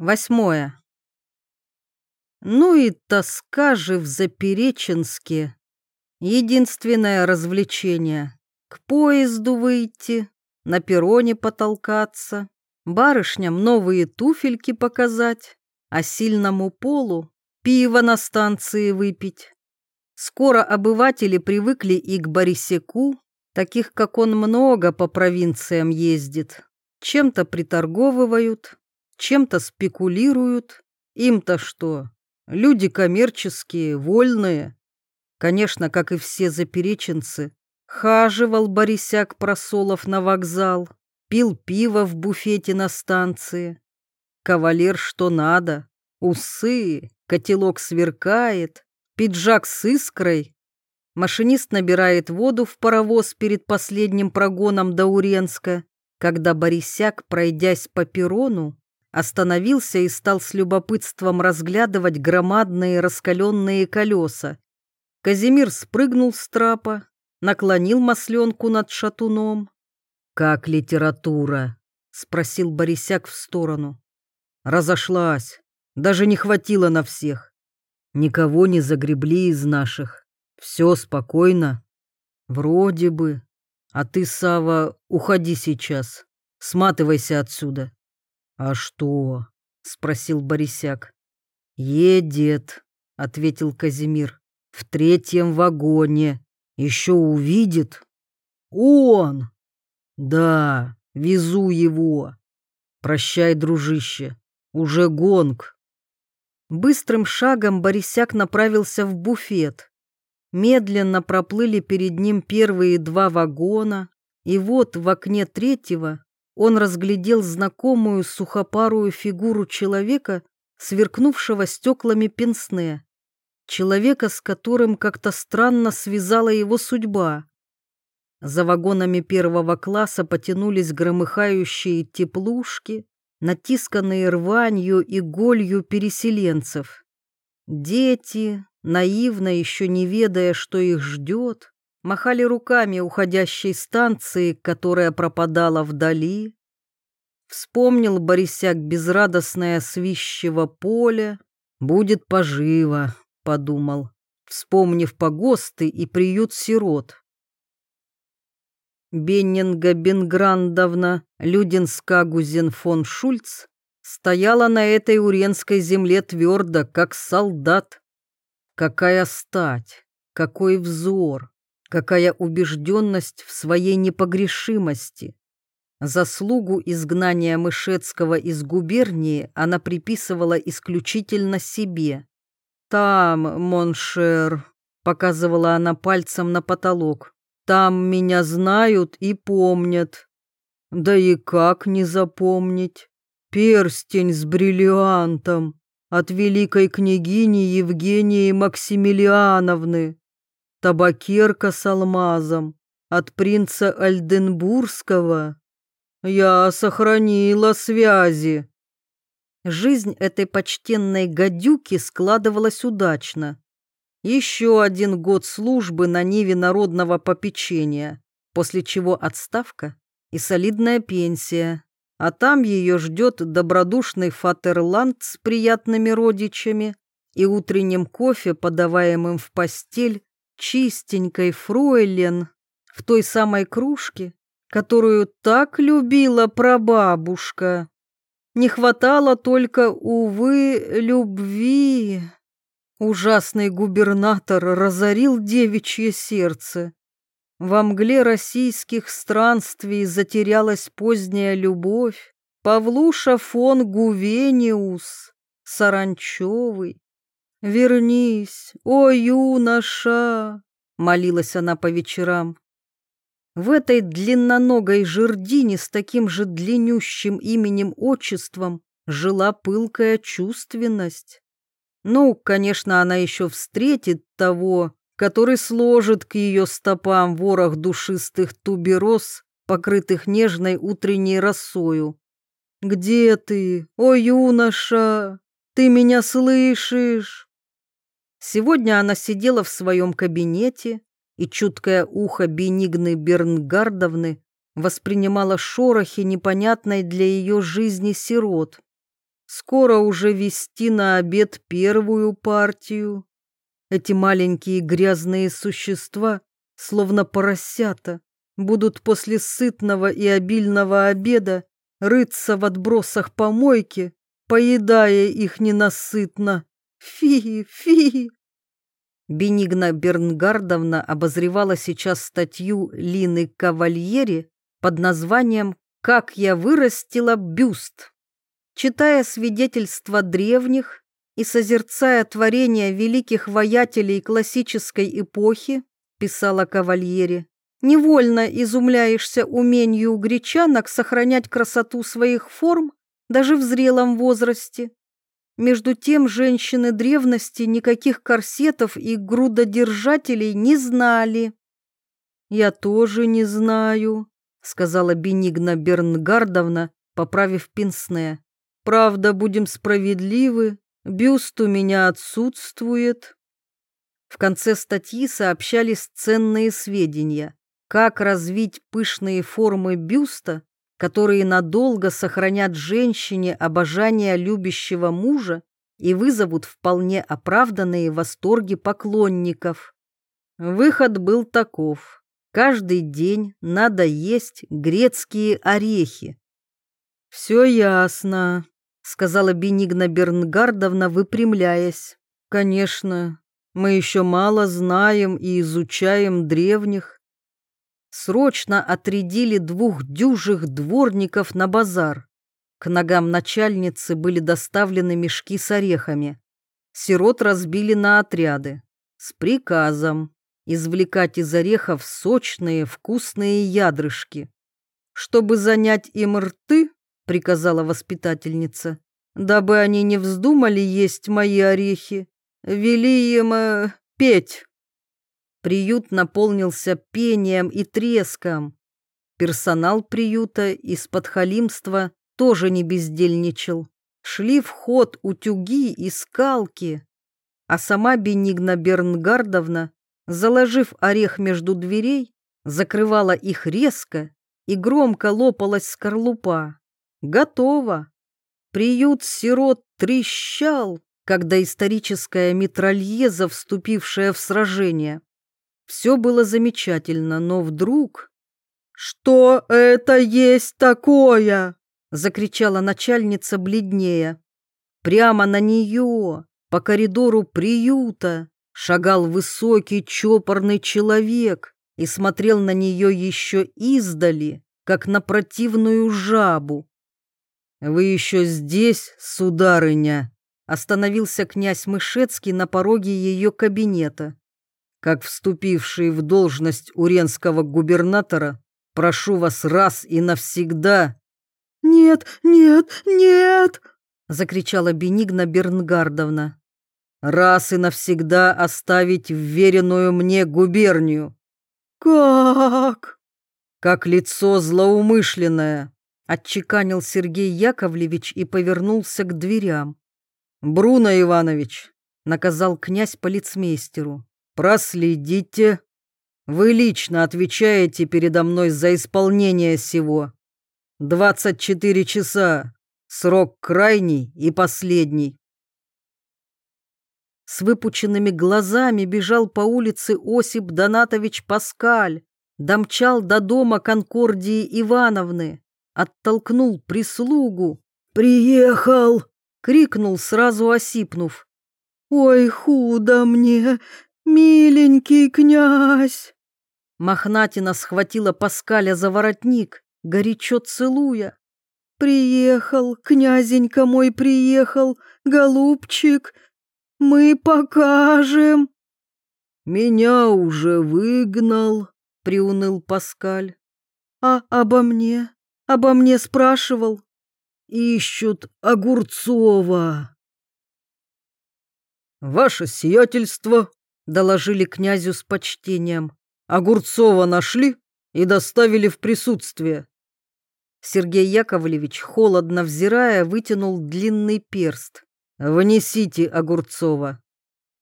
Восьмое. Ну и тоска же в Запереченске. Единственное развлечение — к поезду выйти, на перроне потолкаться, барышням новые туфельки показать, а сильному полу пиво на станции выпить. Скоро обыватели привыкли и к Борисеку, таких как он много по провинциям ездит, чем-то приторговывают, чем-то спекулируют. Им-то что? Люди коммерческие, вольные. Конечно, как и все запереченцы, хаживал Борисяк Просолов на вокзал, пил пиво в буфете на станции. Кавалер что надо, усы, котелок сверкает, пиджак с искрой. Машинист набирает воду в паровоз перед последним прогоном до Уренска, когда Борисяк, пройдясь по перрону, остановился и стал с любопытством разглядывать громадные раскаленные колеса. Казимир спрыгнул с трапа, наклонил масленку над шатуном. «Как литература?» — спросил Борисяк в сторону. «Разошлась. Даже не хватило на всех. Никого не загребли из наших. Все спокойно. Вроде бы. А ты, Сава, уходи сейчас. Сматывайся отсюда. «А что?» — спросил Борисяк. «Едет», — ответил Казимир. «В третьем вагоне. Еще увидит?» «Он!» «Да, везу его. Прощай, дружище. Уже гонг». Быстрым шагом Борисяк направился в буфет. Медленно проплыли перед ним первые два вагона, и вот в окне третьего он разглядел знакомую сухопарую фигуру человека, сверкнувшего стеклами пенсне. Человека, с которым как-то странно связала его судьба. За вагонами первого класса потянулись громыхающие теплушки, натисканные рванью и голью переселенцев. Дети, наивно еще не ведая, что их ждет, махали руками уходящей станции, которая пропадала вдали. Вспомнил Борисяк безрадостное свищево поле. «Будет поживо», — подумал, вспомнив погосты и приют сирот. Беннинга Бенграндовна Людинскагузен фон Шульц стояла на этой уренской земле твердо, как солдат. Какая стать, какой взор, Какая убежденность в своей непогрешимости. Заслугу изгнания Мышецкого из губернии она приписывала исключительно себе. «Там, mon cher», — показывала она пальцем на потолок, — «там меня знают и помнят». Да и как не запомнить? Перстень с бриллиантом от великой княгини Евгении Максимилиановны табакерка с алмазом от принца Альденбургского. Я сохранила связи. Жизнь этой почтенной гадюки складывалась удачно. Еще один год службы на ниве народного попечения, после чего отставка и солидная пенсия. А там ее ждет добродушный фатерланд с приятными родичами и утренним кофе, подаваемым в постель чистенькой фройлен в той самой кружке, которую так любила прабабушка. Не хватало только, увы, любви. Ужасный губернатор разорил девичье сердце. Во мгле российских странствий затерялась поздняя любовь. Павлуша фон Гувениус, Саранчевый, «Вернись, о юноша!» — молилась она по вечерам. В этой длинноногой жердине с таким же длиннющим именем-отчеством жила пылкая чувственность. Ну, конечно, она еще встретит того, который сложит к ее стопам ворох душистых тубероз, покрытых нежной утренней росою. «Где ты, о юноша? Ты меня слышишь?» Сегодня она сидела в своем кабинете, и чуткое ухо Бенигны Бернгардовны воспринимало шорохи непонятной для ее жизни сирот. Скоро уже вести на обед первую партию. Эти маленькие грязные существа, словно поросята, будут после сытного и обильного обеда рыться в отбросах помойки, поедая их ненасытно. Фи, фи. Бенигна Бернгардовна обозревала сейчас статью Лины Кавальери под названием «Как я вырастила бюст». Читая свидетельства древних и созерцая творения великих воятелей классической эпохи, писала Кавальери, невольно изумляешься умению гречанок сохранять красоту своих форм даже в зрелом возрасте. Между тем женщины древности никаких корсетов и грудодержателей не знали. «Я тоже не знаю», — сказала Бенигна Бернгардовна, поправив пенсне. «Правда, будем справедливы, бюст у меня отсутствует». В конце статьи сообщались ценные сведения, как развить пышные формы бюста которые надолго сохранят женщине обожание любящего мужа и вызовут вполне оправданные восторги поклонников. Выход был таков. Каждый день надо есть грецкие орехи. «Все ясно», — сказала Бенигна Бернгардовна, выпрямляясь. «Конечно, мы еще мало знаем и изучаем древних, срочно отрядили двух дюжих дворников на базар. К ногам начальницы были доставлены мешки с орехами. Сирот разбили на отряды с приказом извлекать из орехов сочные вкусные ядрышки. «Чтобы занять им рты», — приказала воспитательница, «дабы они не вздумали есть мои орехи, вели им э, петь». Приют наполнился пением и треском. Персонал приюта из подхалимства тоже не бездельничал. Шли в ход утюги и скалки. А сама Бенигна Бернгардовна, заложив орех между дверей, закрывала их резко и громко лопалась скорлупа. Готово. Приют сирот трещал, когда историческая митральеза, вступившая в сражение, все было замечательно, но вдруг... «Что это есть такое?» — закричала начальница бледнее. Прямо на нее, по коридору приюта, шагал высокий чопорный человек и смотрел на нее еще издали, как на противную жабу. «Вы еще здесь, сударыня?» Остановился князь Мышецкий на пороге ее кабинета как вступивший в должность уренского губернатора, прошу вас раз и навсегда...» «Нет, нет, нет!» — закричала Бенигна Бернгардовна. «Раз и навсегда оставить вверенную мне губернию». «Как?» «Как лицо злоумышленное», — отчеканил Сергей Яковлевич и повернулся к дверям. «Бруно Иванович», — наказал князь полицмейстеру, Проследите. Вы лично отвечаете передо мной за исполнение сего. 24 часа. Срок крайний и последний. С выпученными глазами бежал по улице Осип Донатович Паскаль, домчал до дома Конкордии Ивановны, оттолкнул прислугу. «Приехал!» — крикнул, сразу осипнув. «Ой, худо мне! «Миленький князь!» Мохнатина схватила Паскаля за воротник, горячо целуя. «Приехал, князенька мой приехал, голубчик, мы покажем!» «Меня уже выгнал», — приуныл Паскаль. «А обо мне? Обо мне спрашивал?» «Ищут Огурцова». «Ваше сиятельство», доложили князю с почтением. Огурцова нашли и доставили в присутствие. Сергей Яковлевич, холодно взирая, вытянул длинный перст. «Внесите Огурцова».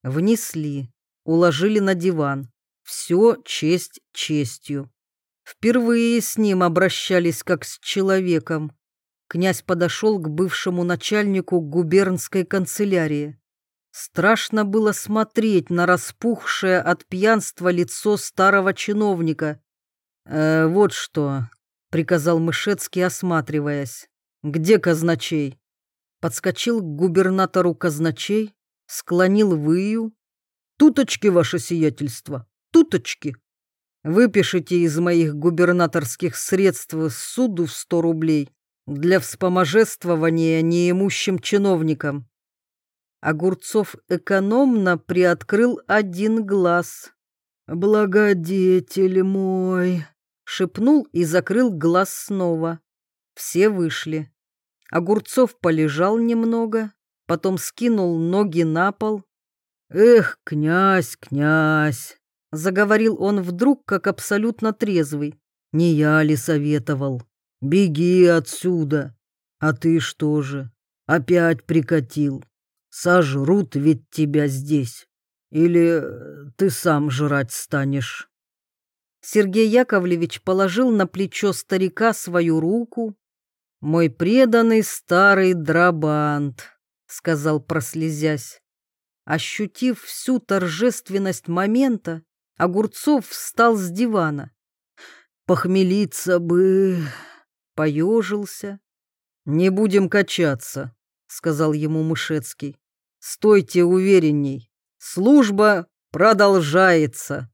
Внесли, уложили на диван. Все честь честью. Впервые с ним обращались как с человеком. Князь подошел к бывшему начальнику губернской канцелярии. Страшно было смотреть на распухшее от пьянства лицо старого чиновника. «Э, «Вот что», — приказал Мышецкий, осматриваясь. «Где казначей?» Подскочил к губернатору казначей, склонил выю. «Туточки, ваше сиятельство, туточки!» Выпишите из моих губернаторских средств суду в сто рублей для вспоможествования неимущим чиновникам. Огурцов экономно приоткрыл один глаз. «Благодетель мой!» — шепнул и закрыл глаз снова. Все вышли. Огурцов полежал немного, потом скинул ноги на пол. «Эх, князь, князь!» — заговорил он вдруг, как абсолютно трезвый. «Не я ли советовал? Беги отсюда. А ты что же? Опять прикатил. Сожрут ведь тебя здесь. Или э, ты сам жрать станешь?» Сергей Яковлевич положил на плечо старика свою руку. «Мой преданный старый драбант», — сказал, прослезясь. Ощутив всю торжественность момента, Огурцов встал с дивана. «Похмелиться бы...» поежился. «Не будем качаться», — сказал ему Мышецкий. «Стойте уверенней. Служба продолжается».